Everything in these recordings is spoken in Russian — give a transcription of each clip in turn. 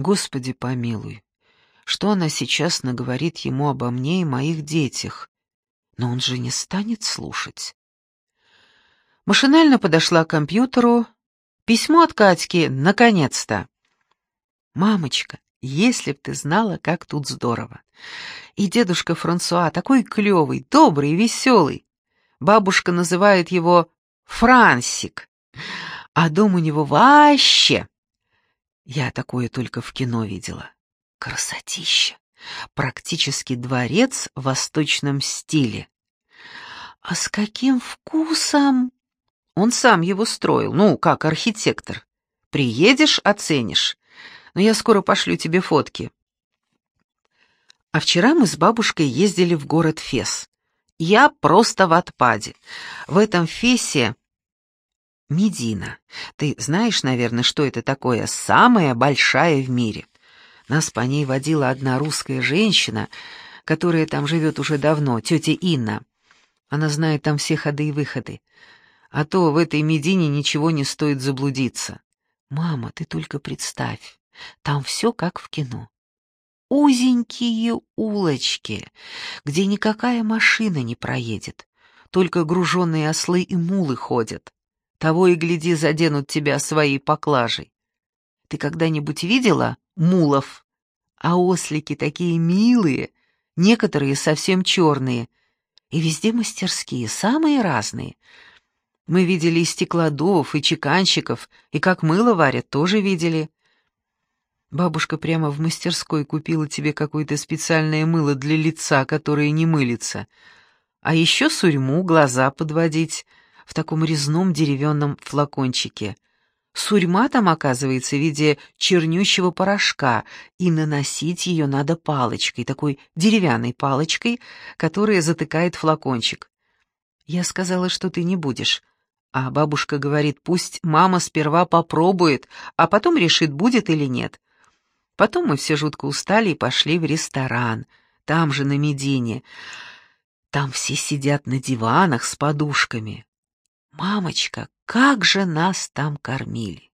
Господи помилуй, что она сейчас наговорит ему обо мне и моих детях? Но он же не станет слушать. Машинально подошла к компьютеру. Письмо от Катьки, наконец-то. «Мамочка, если б ты знала, как тут здорово. И дедушка Франсуа такой клевый, добрый, веселый. Бабушка называет его Франсик. А дом у него вообще... Я такое только в кино видела. Красотища. Практически дворец в восточном стиле. А с каким вкусом? Он сам его строил, ну, как архитектор. Приедешь, оценишь. Но я скоро пошлю тебе фотки. А вчера мы с бабушкой ездили в город Фес. Я просто в отпаде. В этом Фесе Медина. Ты знаешь, наверное, что это такое? Самая большая в мире. Нас по ней водила одна русская женщина, которая там живет уже давно, тетя Инна. Она знает там все ходы и выходы. А то в этой Медине ничего не стоит заблудиться. Мама, ты только представь, там все как в кино. Узенькие улочки, где никакая машина не проедет, только груженные ослы и мулы ходят. Того и гляди, заденут тебя своей поклажей. Ты когда-нибудь видела мулов? А ослики такие милые, некоторые совсем черные. И везде мастерские, самые разные. Мы видели и стеклодувов, и чеканщиков, и как мыло варят, тоже видели. Бабушка прямо в мастерской купила тебе какое-то специальное мыло для лица, которое не мылится. А еще сурьму, глаза подводить — в таком резном деревянном флакончике. Сурьма там оказывается в виде чернющего порошка, и наносить ее надо палочкой, такой деревянной палочкой, которая затыкает флакончик. Я сказала, что ты не будешь. А бабушка говорит, пусть мама сперва попробует, а потом решит, будет или нет. Потом мы все жутко устали и пошли в ресторан, там же на Медине. Там все сидят на диванах с подушками. Мамочка, как же нас там кормили!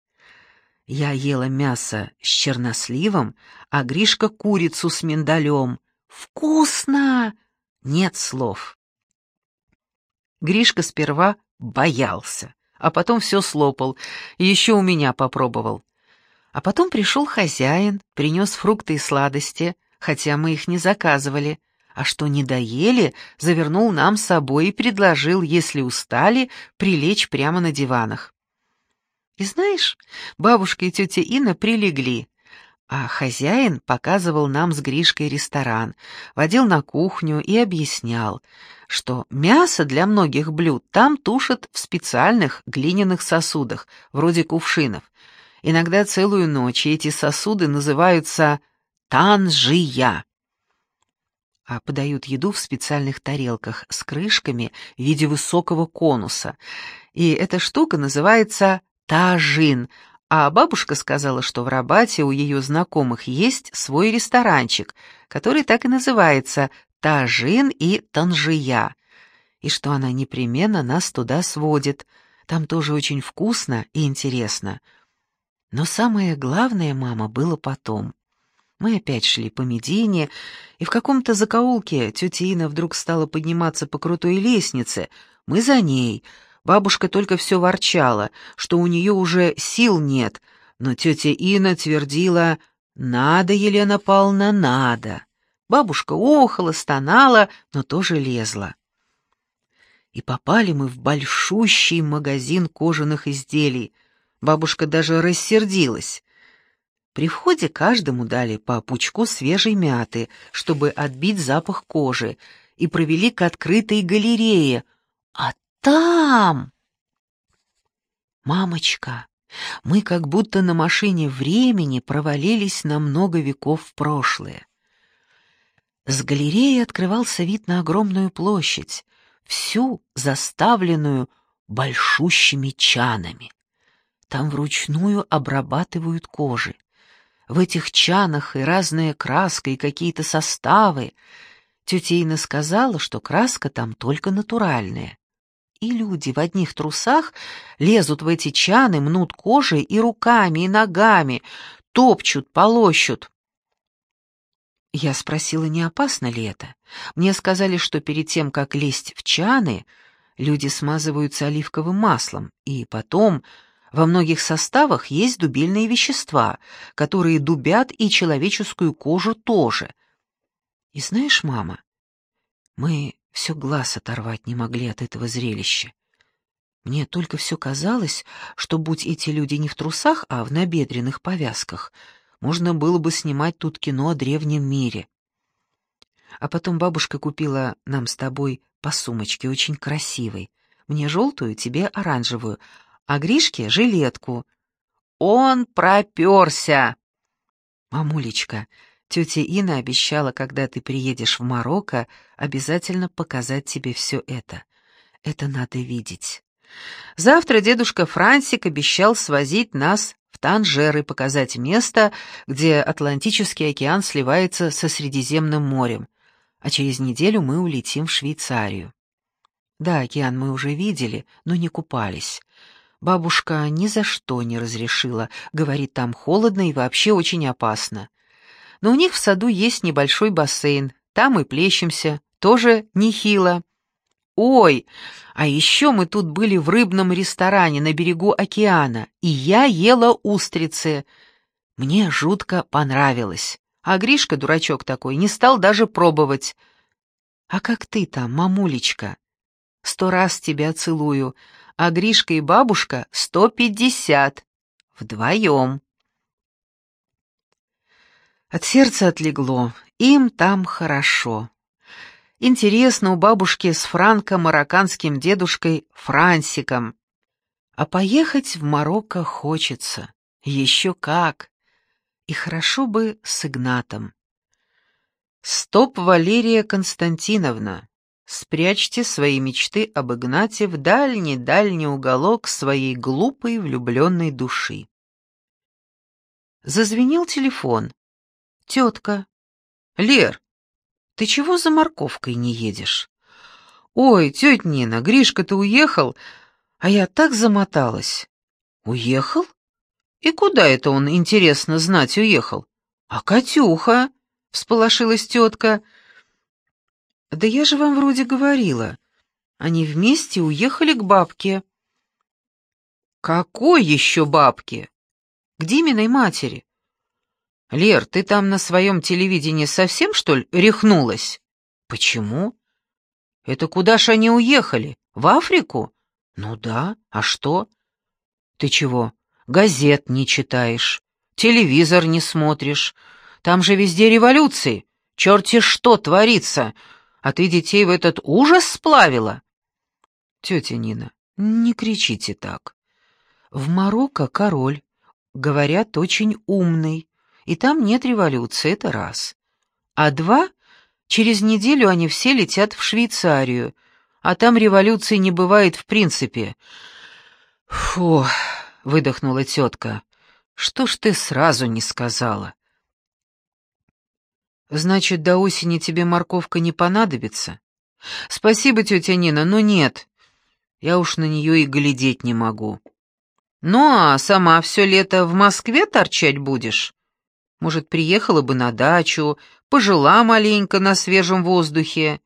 Я ела мясо с черносливом, а Гришка курицу с миндалем. Вкусно! Нет слов. Гришка сперва боялся, а потом все слопал, еще у меня попробовал. А потом пришел хозяин, принес фрукты и сладости, хотя мы их не заказывали, а что не доели, завернул нам с собой и предложил, если устали, прилечь прямо на диванах. И знаешь, бабушка и тетя Инна прилегли, а хозяин показывал нам с Гришкой ресторан, водил на кухню и объяснял, что мясо для многих блюд там тушат в специальных глиняных сосудах, вроде кувшинов. Иногда целую ночь эти сосуды называются танжия а подают еду в специальных тарелках с крышками в виде высокого конуса. И эта штука называется тажин, а бабушка сказала, что в Рабате у ее знакомых есть свой ресторанчик, который так и называется «Тажин и Танжия», и что она непременно нас туда сводит. Там тоже очень вкусно и интересно. Но самое главное, мама, было потом. Мы опять шли по Медине, и в каком-то закоулке тетя Ина вдруг стала подниматься по крутой лестнице. Мы за ней. Бабушка только все ворчала, что у нее уже сил нет, но тетя Ина твердила «Надо, Елена Павловна, надо». Бабушка охала, стонала, но тоже лезла. И попали мы в большущий магазин кожаных изделий. Бабушка даже рассердилась. При входе каждому дали по пучку свежей мяты, чтобы отбить запах кожи, и провели к открытой галерее. А там... Мамочка, мы как будто на машине времени провалились на много веков в прошлое. С галереи открывался вид на огромную площадь, всю заставленную большущими чанами. Там вручную обрабатывают кожи. В этих чанах и разная краска, и какие-то составы. Тетя Инна сказала, что краска там только натуральная. И люди в одних трусах лезут в эти чаны, мнут кожей и руками, и ногами. топчут, полощут. Я спросила, не опасно ли это. Мне сказали, что перед тем, как лезть в чаны, люди смазываются оливковым маслом, и потом во многих составах есть дубильные вещества, которые дубят и человеческую кожу тоже. И знаешь, мама, мы все глаз оторвать не могли от этого зрелища. Мне только все казалось, что будь эти люди не в трусах, а в набедренных повязках — можно было бы снимать тут кино о древнем мире. А потом бабушка купила нам с тобой по сумочке, очень красивой. Мне желтую, тебе оранжевую, а Гришке — жилетку. Он проперся! Мамулечка, тетя Ина обещала, когда ты приедешь в Марокко, обязательно показать тебе все это. Это надо видеть. Завтра дедушка Франсик обещал свозить нас в Танжер и показать место, где Атлантический океан сливается со Средиземным морем, а через неделю мы улетим в Швейцарию. Да, океан мы уже видели, но не купались. Бабушка ни за что не разрешила, говорит, там холодно и вообще очень опасно. Но у них в саду есть небольшой бассейн, там мы плещемся, тоже нехило. Ой, а еще мы тут были в рыбном ресторане на берегу океана, и я ела устрицы. Мне жутко понравилось. А Гришка, дурачок такой, не стал даже пробовать. А как ты там, мамулечка? Сто раз тебя целую, а Гришка и бабушка сто пятьдесят. Вдвоем. От сердца отлегло, им там хорошо. Интересно у бабушки с франко-марокканским дедушкой Франсиком. А поехать в Марокко хочется. Еще как. И хорошо бы с Игнатом. Стоп, Валерия Константиновна. Спрячьте свои мечты об Игнате в дальний-дальний уголок своей глупой влюбленной души. Зазвенел телефон. Тетка. «Лер, ты чего за морковкой не едешь? Ой, тетя Нина, Гришка-то уехал, а я так замоталась. Уехал? И куда это он, интересно знать, уехал? А Катюха? Всполошилась тетка. Да я же вам вроде говорила. Они вместе уехали к бабке. Какой еще бабке? К Диминой матери. «Лер, ты там на своем телевидении совсем, что ли, рехнулась?» «Почему?» «Это куда ж они уехали? В Африку?» «Ну да, а что?» «Ты чего, газет не читаешь, телевизор не смотришь? Там же везде революции, черти что творится, а ты детей в этот ужас сплавила?» «Тетя Нина, не кричите так. В Марокко король, говорят, очень умный, и там нет революции, это раз. А два, через неделю они все летят в Швейцарию, а там революции не бывает в принципе. Фу, выдохнула тетка, что ж ты сразу не сказала? Значит, до осени тебе морковка не понадобится? Спасибо, тетя Нина, но нет. Я уж на нее и глядеть не могу. Ну, а сама все лето в Москве торчать будешь? Может, приехала бы на дачу, пожила маленько на свежем воздухе.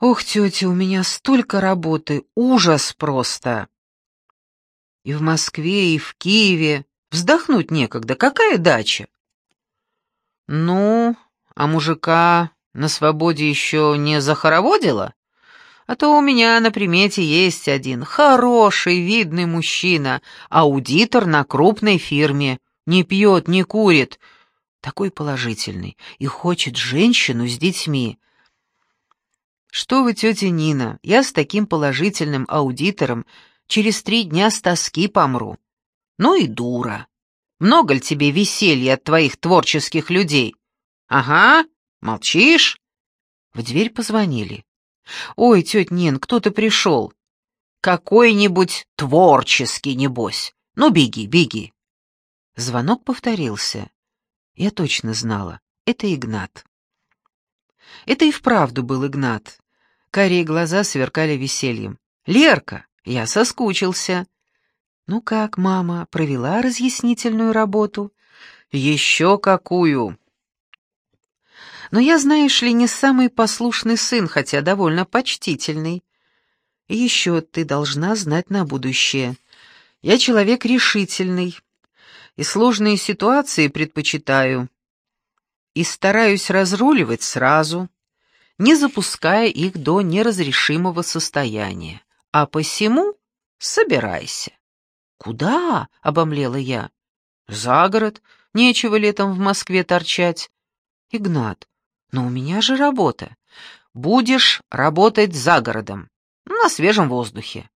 Ох, тетя, у меня столько работы, ужас просто. И в Москве, и в Киеве. Вздохнуть некогда, какая дача? Ну, а мужика на свободе еще не захороводила? А то у меня на примете есть один хороший, видный мужчина, аудитор на крупной фирме не пьет, не курит. Такой положительный и хочет женщину с детьми. Что вы, тетя Нина, я с таким положительным аудитором через три дня с тоски помру. Ну и дура. Много ли тебе веселья от твоих творческих людей? Ага, молчишь? В дверь позвонили. Ой, тетя Нин, кто-то пришел. Какой-нибудь творческий, небось. Ну, беги, беги. Звонок повторился. Я точно знала, это Игнат. Это и вправду был Игнат. Карие глаза сверкали весельем. «Лерка, я соскучился». «Ну как, мама, провела разъяснительную работу?» Еще какую!» Но я, знаешь ли, не самый послушный сын, хотя довольно почтительный. Еще ты должна знать на будущее. Я человек решительный, и сложные ситуации предпочитаю. И стараюсь разруливать сразу, не запуская их до неразрешимого состояния. А посему собирайся. «Куда?» — обомлела я. «За город. Нечего летом в Москве торчать». «Игнат, но у меня же работа. Будешь работать за городом, на свежем воздухе».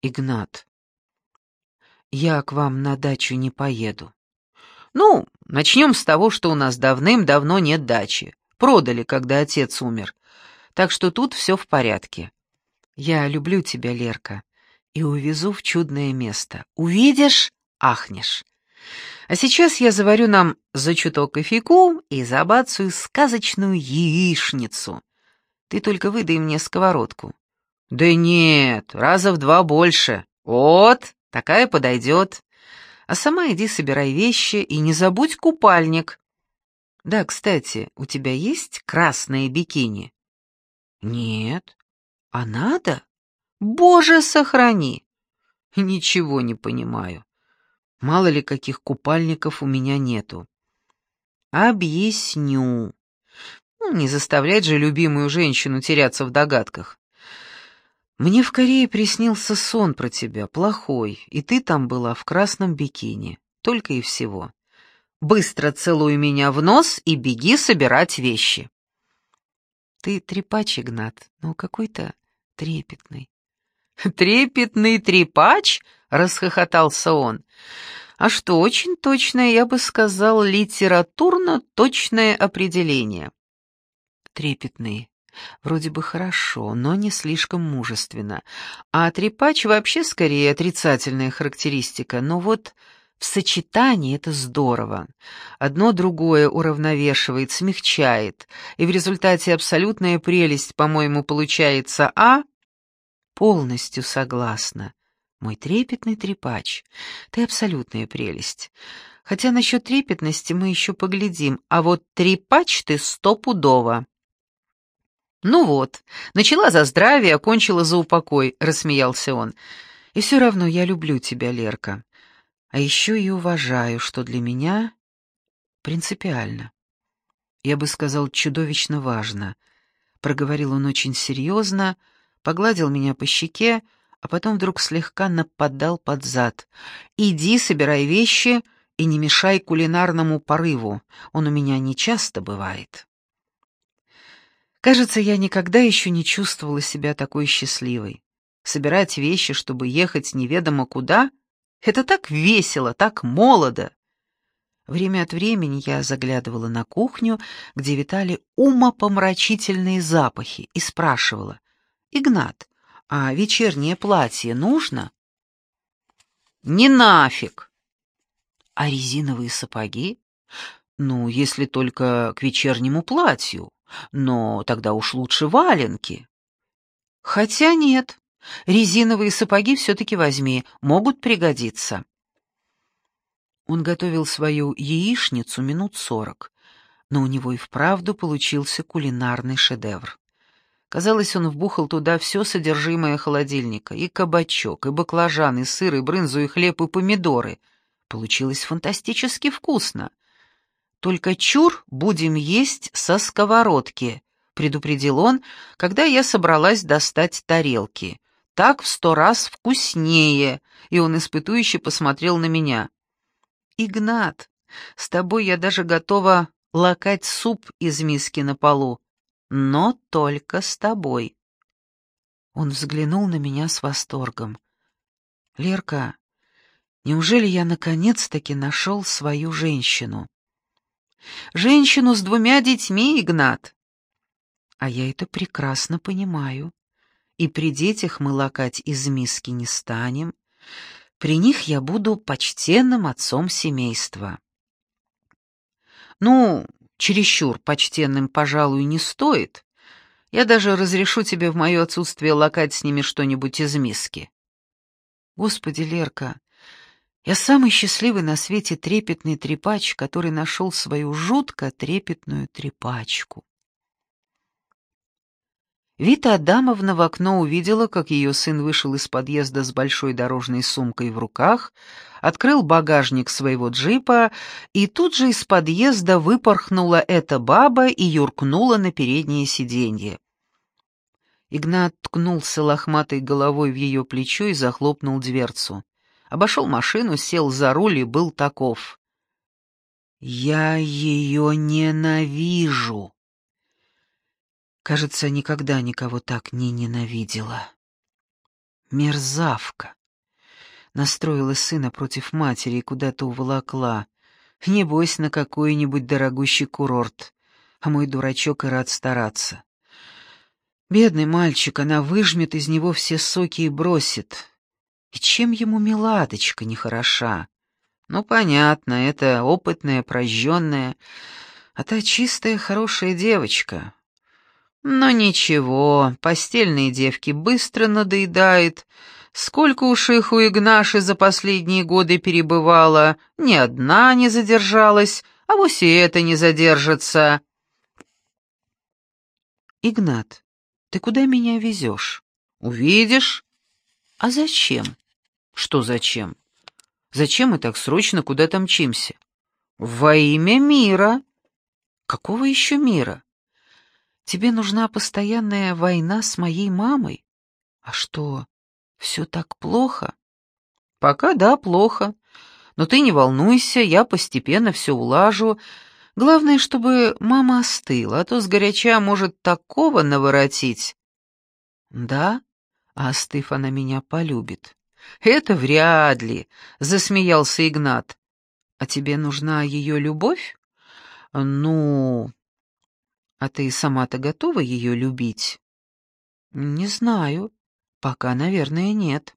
«Игнат, я к вам на дачу не поеду». «Ну, начнем с того, что у нас давным-давно нет дачи. Продали, когда отец умер. Так что тут все в порядке. Я люблю тебя, Лерка, и увезу в чудное место. Увидишь — ахнешь. А сейчас я заварю нам за чуток кофейку и забацаю сказочную яичницу. Ты только выдай мне сковородку. Да нет, раза в два больше. Вот, такая подойдет. А сама иди собирай вещи и не забудь купальник. Да, кстати, у тебя есть красное бикини? Нет. А надо? Боже, сохрани! Ничего не понимаю. Мало ли каких купальников у меня нету. Объясню. Ну, не заставлять же любимую женщину теряться в догадках. Мне в Корее приснился сон про тебя, плохой, и ты там была в красном бикини, только и всего. Быстро целуй меня в нос и беги собирать вещи. Ты трепач, Игнат, но какой-то трепетный. «Трепетный трепач?» — расхохотался он. «А что, очень точное, я бы сказал, литературно точное определение». «Трепетный. Вроде бы хорошо, но не слишком мужественно. А трепач вообще скорее отрицательная характеристика. Но вот в сочетании это здорово. Одно другое уравновешивает, смягчает, и в результате абсолютная прелесть, по-моему, получается, а Полностью согласна. Мой трепетный трепач. Ты абсолютная прелесть. Хотя насчет трепетности мы еще поглядим, а вот трепач ты стопудово. «Ну вот, начала за здравие, окончила за упокой», — рассмеялся он. «И все равно я люблю тебя, Лерка. А еще и уважаю, что для меня принципиально. Я бы сказал, чудовищно важно», — проговорил он очень серьезно, — погладил меня по щеке, а потом вдруг слегка нападал под зад. «Иди, собирай вещи и не мешай кулинарному порыву, он у меня не часто бывает». Кажется, я никогда еще не чувствовала себя такой счастливой. Собирать вещи, чтобы ехать неведомо куда — это так весело, так молодо. Время от времени я заглядывала на кухню, где витали умопомрачительные запахи, и спрашивала, «Игнат, а вечернее платье нужно?» «Не нафиг!» «А резиновые сапоги?» «Ну, если только к вечернему платью, но тогда уж лучше валенки». «Хотя нет, резиновые сапоги все-таки возьми, могут пригодиться». Он готовил свою яичницу минут сорок, но у него и вправду получился кулинарный шедевр. Казалось, он вбухал туда все содержимое холодильника, и кабачок, и баклажан, и сыр, и брынзу, и хлеб, и помидоры. Получилось фантастически вкусно. «Только чур будем есть со сковородки», — предупредил он, когда я собралась достать тарелки. «Так в сто раз вкуснее», — и он испытующе посмотрел на меня. «Игнат, с тобой я даже готова лакать суп из миски на полу но только с тобой». Он взглянул на меня с восторгом. «Лерка, неужели я наконец-таки нашел свою женщину?» «Женщину с двумя детьми, Игнат!» «А я это прекрасно понимаю. И при детях мы лакать из миски не станем. При них я буду почтенным отцом семейства». «Ну, чересчур почтенным, пожалуй, не стоит. Я даже разрешу тебе в мое отсутствие лакать с ними что-нибудь из миски. Господи, Лерка, Я самый счастливый на свете трепетный трепач, который нашел свою жутко трепетную трепачку. Вита Адамовна в окно увидела, как ее сын вышел из подъезда с большой дорожной сумкой в руках, открыл багажник своего джипа, и тут же из подъезда выпорхнула эта баба и юркнула на переднее сиденье. Игнат ткнулся лохматой головой в ее плечо и захлопнул дверцу обошел машину, сел за руль и был таков. «Я ее ненавижу!» Кажется, никогда никого так не ненавидела. Мерзавка. Настроила сына против матери и куда-то уволокла. Небось, на какой-нибудь дорогущий курорт. А мой дурачок и рад стараться. Бедный мальчик, она выжмет из него все соки и бросит. И чем ему миладочка нехороша? Ну, понятно, это опытная, прожженная, а та чистая, хорошая девочка. Но ничего, постельные девки быстро надоедает. Сколько уж их у Игнаши за последние годы перебывало, ни одна не задержалась, а вось и это не задержится. «Игнат, ты куда меня везешь?» «Увидишь». «А зачем?» Что зачем? Зачем мы так срочно куда-то мчимся? Во имя мира. Какого еще мира? Тебе нужна постоянная война с моей мамой? А что, все так плохо? Пока да, плохо. Но ты не волнуйся, я постепенно все улажу. Главное, чтобы мама остыла, а то сгоряча может такого наворотить. Да, а остыв она меня полюбит. «Это вряд ли», — засмеялся Игнат. «А тебе нужна ее любовь?» «Ну...» «А ты сама-то готова ее любить?» «Не знаю. Пока, наверное, нет».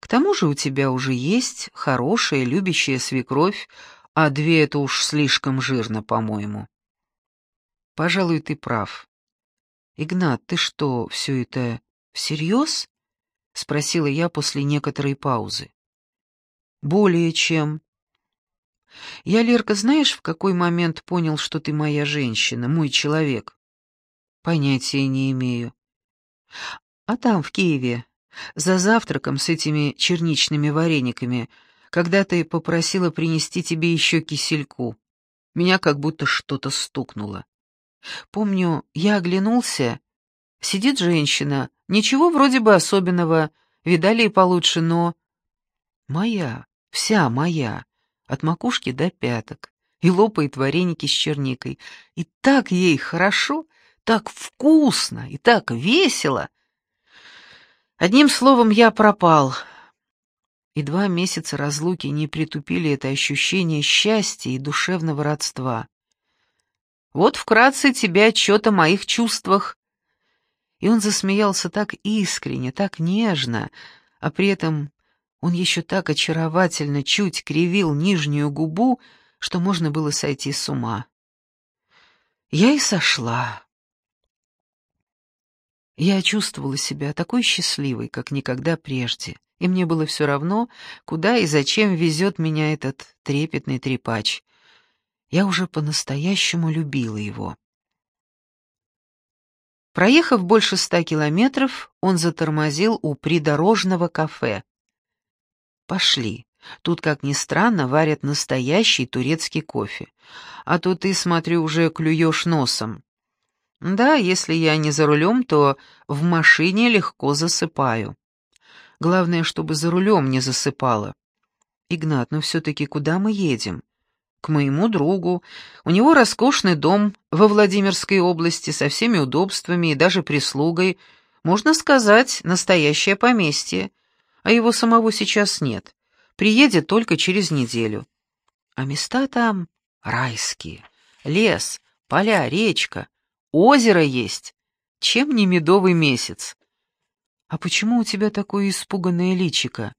«К тому же у тебя уже есть хорошая, любящая свекровь, а две — это уж слишком жирно, по-моему». «Пожалуй, ты прав. Игнат, ты что, все это всерьез?» — спросила я после некоторой паузы. «Более чем». «Я, Лерка, знаешь, в какой момент понял, что ты моя женщина, мой человек?» «Понятия не имею». «А там, в Киеве, за завтраком с этими черничными варениками, когда ты попросила принести тебе еще кисельку, меня как будто что-то стукнуло. Помню, я оглянулся, сидит женщина, Ничего вроде бы особенного, видали и получше, но... Моя, вся моя, от макушки до пяток, и лопает вареники с черникой. И так ей хорошо, так вкусно и так весело. Одним словом, я пропал. И два месяца разлуки не притупили это ощущение счастья и душевного родства. Вот вкратце тебе отчет о моих чувствах, и он засмеялся так искренне, так нежно, а при этом он еще так очаровательно чуть кривил нижнюю губу, что можно было сойти с ума. Я и сошла. Я чувствовала себя такой счастливой, как никогда прежде, и мне было все равно, куда и зачем везет меня этот трепетный трепач. Я уже по-настоящему любила его. Проехав больше ста километров, он затормозил у придорожного кафе. «Пошли. Тут, как ни странно, варят настоящий турецкий кофе. А то ты, смотрю, уже клюешь носом. Да, если я не за рулем, то в машине легко засыпаю. Главное, чтобы за рулем не засыпало. Игнат, ну все-таки куда мы едем? к моему другу. У него роскошный дом во Владимирской области со всеми удобствами и даже прислугой. Можно сказать, настоящее поместье. А его самого сейчас нет. Приедет только через неделю. А места там райские. Лес, поля, речка, озеро есть. Чем не медовый месяц? А почему у тебя такое испуганное личико?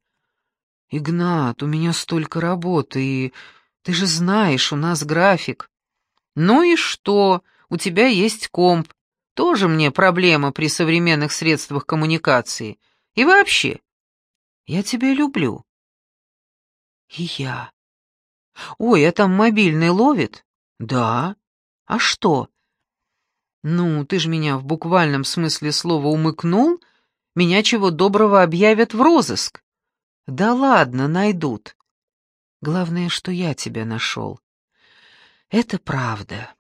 Игнат, у меня столько работы и... Ты же знаешь, у нас график. Ну и что? У тебя есть комп. Тоже мне проблема при современных средствах коммуникации. И вообще, я тебя люблю. И я. Ой, а там мобильный ловит? Да. А что? Ну, ты ж меня в буквальном смысле слова умыкнул, меня чего доброго объявят в розыск. Да ладно, найдут. Главное, что я тебя нашел. Это правда.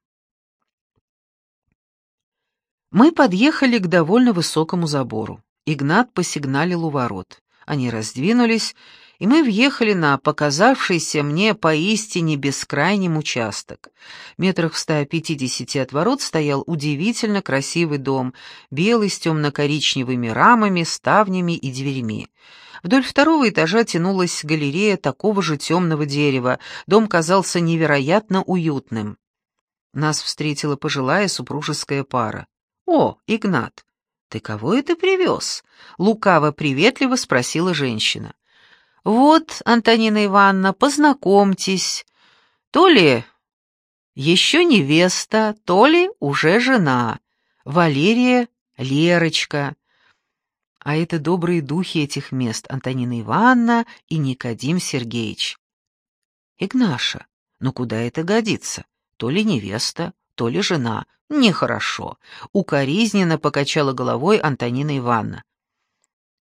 Мы подъехали к довольно высокому забору. Игнат посигналил у ворот. Они раздвинулись, и мы въехали на показавшийся мне поистине бескрайним участок. Метрах в 150 от ворот стоял удивительно красивый дом, белый с темно-коричневыми рамами, ставнями и дверьми. Вдоль второго этажа тянулась галерея такого же темного дерева. Дом казался невероятно уютным. Нас встретила пожилая супружеская пара. «О, Игнат, ты кого это привез?» — лукаво-приветливо спросила женщина. «Вот, Антонина Ивановна, познакомьтесь. То ли еще невеста, то ли уже жена. Валерия Лерочка. А это добрые духи этих мест, Антонина Ивановна и Никодим Сергеевич. Игнаша, ну куда это годится? То ли невеста, то ли жена. Нехорошо. Укоризненно покачала головой Антонина Ивановна.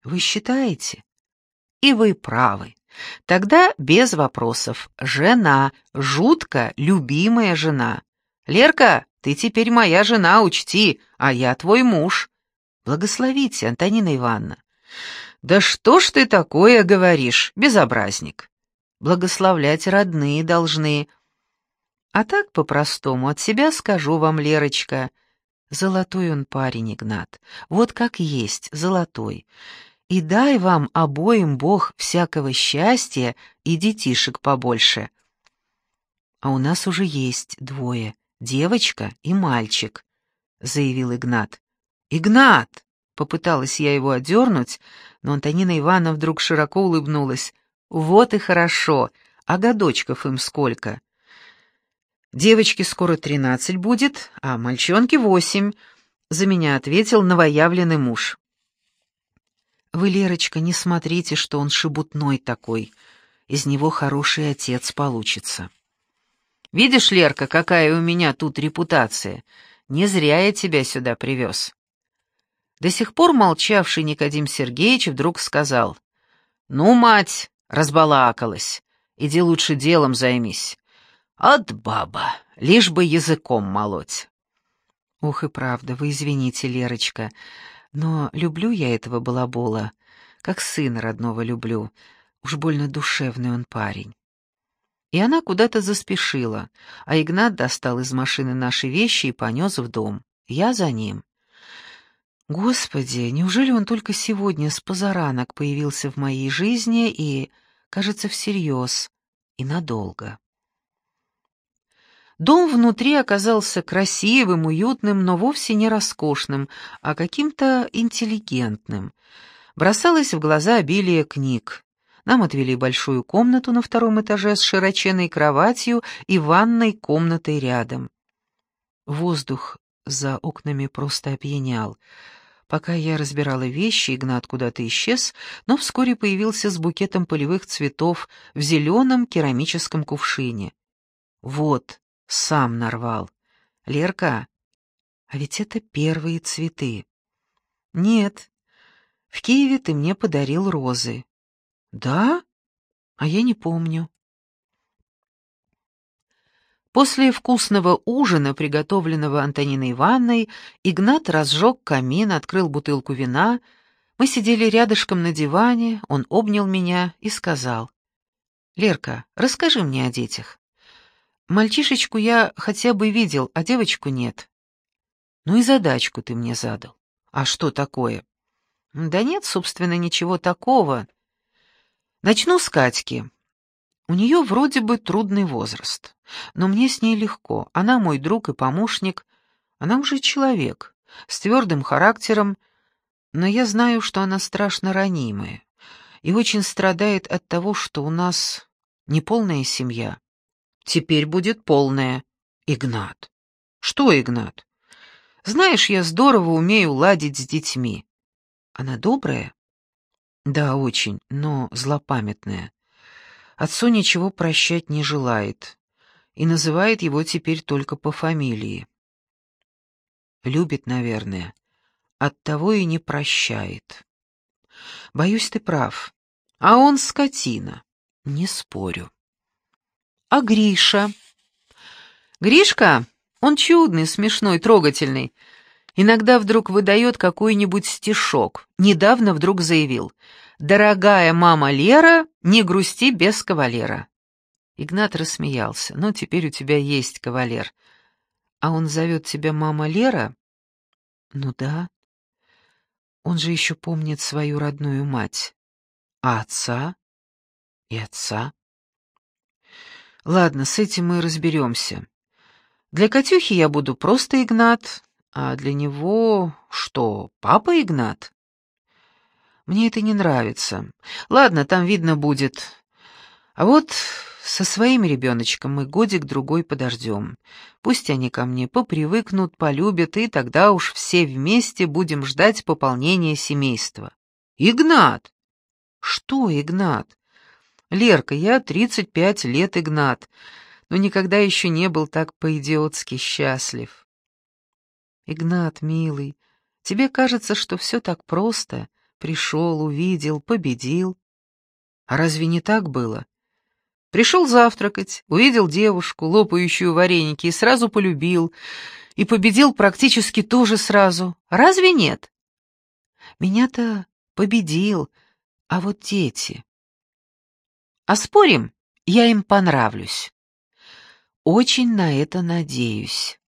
Вы считаете? И вы правы. Тогда без вопросов. Жена, жутко любимая жена. Лерка, ты теперь моя жена, учти, а я твой муж. Благословите, Антонина Ивановна. Да что ж ты такое говоришь, безобразник? Благословлять родные должны. А так по-простому от себя скажу вам, Лерочка. Золотой он парень, Игнат. Вот как есть, золотой. И дай вам обоим Бог всякого счастья и детишек побольше. А у нас уже есть двое, девочка и мальчик, заявил Игнат. «Игнат!» — попыталась я его одернуть, но Антонина Ивановна вдруг широко улыбнулась. «Вот и хорошо. А годочков им сколько?» «Девочке скоро тринадцать будет, а мальчонке восемь», — за меня ответил новоявленный муж. «Вы, Лерочка, не смотрите, что он шебутной такой. Из него хороший отец получится». «Видишь, Лерка, какая у меня тут репутация? Не зря я тебя сюда привез». До сих пор молчавший Никодим Сергеевич вдруг сказал, «Ну, мать, разбалакалась, иди лучше делом займись. От баба, лишь бы языком молоть». «Ох и правда, вы извините, Лерочка, но люблю я этого балабола, как сына родного люблю, уж больно душевный он парень». И она куда-то заспешила, а Игнат достал из машины наши вещи и понес в дом. Я за ним. Господи, неужели он только сегодня с позаранок появился в моей жизни и, кажется, всерьез и надолго? Дом внутри оказался красивым, уютным, но вовсе не роскошным, а каким-то интеллигентным. Бросалось в глаза обилие книг. Нам отвели большую комнату на втором этаже с широченной кроватью и ванной комнатой рядом. Воздух за окнами просто опьянял — Пока я разбирала вещи, Игнат куда-то исчез, но вскоре появился с букетом полевых цветов в зеленом керамическом кувшине. Вот, сам нарвал. Лерка, а ведь это первые цветы. Нет, в Киеве ты мне подарил розы. Да? А я не помню. После вкусного ужина, приготовленного Антониной Ивановной, Игнат разжег камин, открыл бутылку вина. Мы сидели рядышком на диване, он обнял меня и сказал. «Лерка, расскажи мне о детях. Мальчишечку я хотя бы видел, а девочку нет. Ну и задачку ты мне задал. А что такое?» «Да нет, собственно, ничего такого. Начну с Катьки. У нее вроде бы трудный возраст, но мне с ней легко. Она мой друг и помощник. Она уже человек, с твердым характером, но я знаю, что она страшно ранимая и очень страдает от того, что у нас неполная семья. Теперь будет полная. Игнат. Что, Игнат? Знаешь, я здорово умею ладить с детьми. Она добрая? Да, очень, но злопамятная. Отцу ничего прощать не желает и называет его теперь только по фамилии. Любит, наверное, оттого и не прощает. Боюсь, ты прав. А он скотина, не спорю. А Гриша? Гришка, он чудный, смешной, трогательный. Иногда вдруг выдает какой-нибудь стишок. Недавно вдруг заявил «Дорогая мама Лера, не грусти без кавалера». Игнат рассмеялся. «Ну, теперь у тебя есть кавалер. А он зовет тебя мама Лера?» «Ну да. Он же еще помнит свою родную мать. А отца? И отца?» «Ладно, с этим мы разберемся. Для Катюхи я буду просто Игнат, а для него что, папа Игнат? Мне это не нравится. Ладно, там видно будет. А вот со своим ребеночком мы годик-другой подождем. Пусть они ко мне попривыкнут, полюбят, и тогда уж все вместе будем ждать пополнения семейства. Игнат! Что, Игнат? Лерка, я тридцать пять лет Игнат, но никогда еще не был так по-идиотски счастлив. Игнат, милый, тебе кажется, что все так просто. Пришел, увидел, победил. А разве не так было? Пришел завтракать, увидел девушку, лопающую вареники, и сразу полюбил, и победил практически тоже сразу. Разве нет? Меня-то победил, а вот дети... А спорим, я им понравлюсь. Очень на это надеюсь.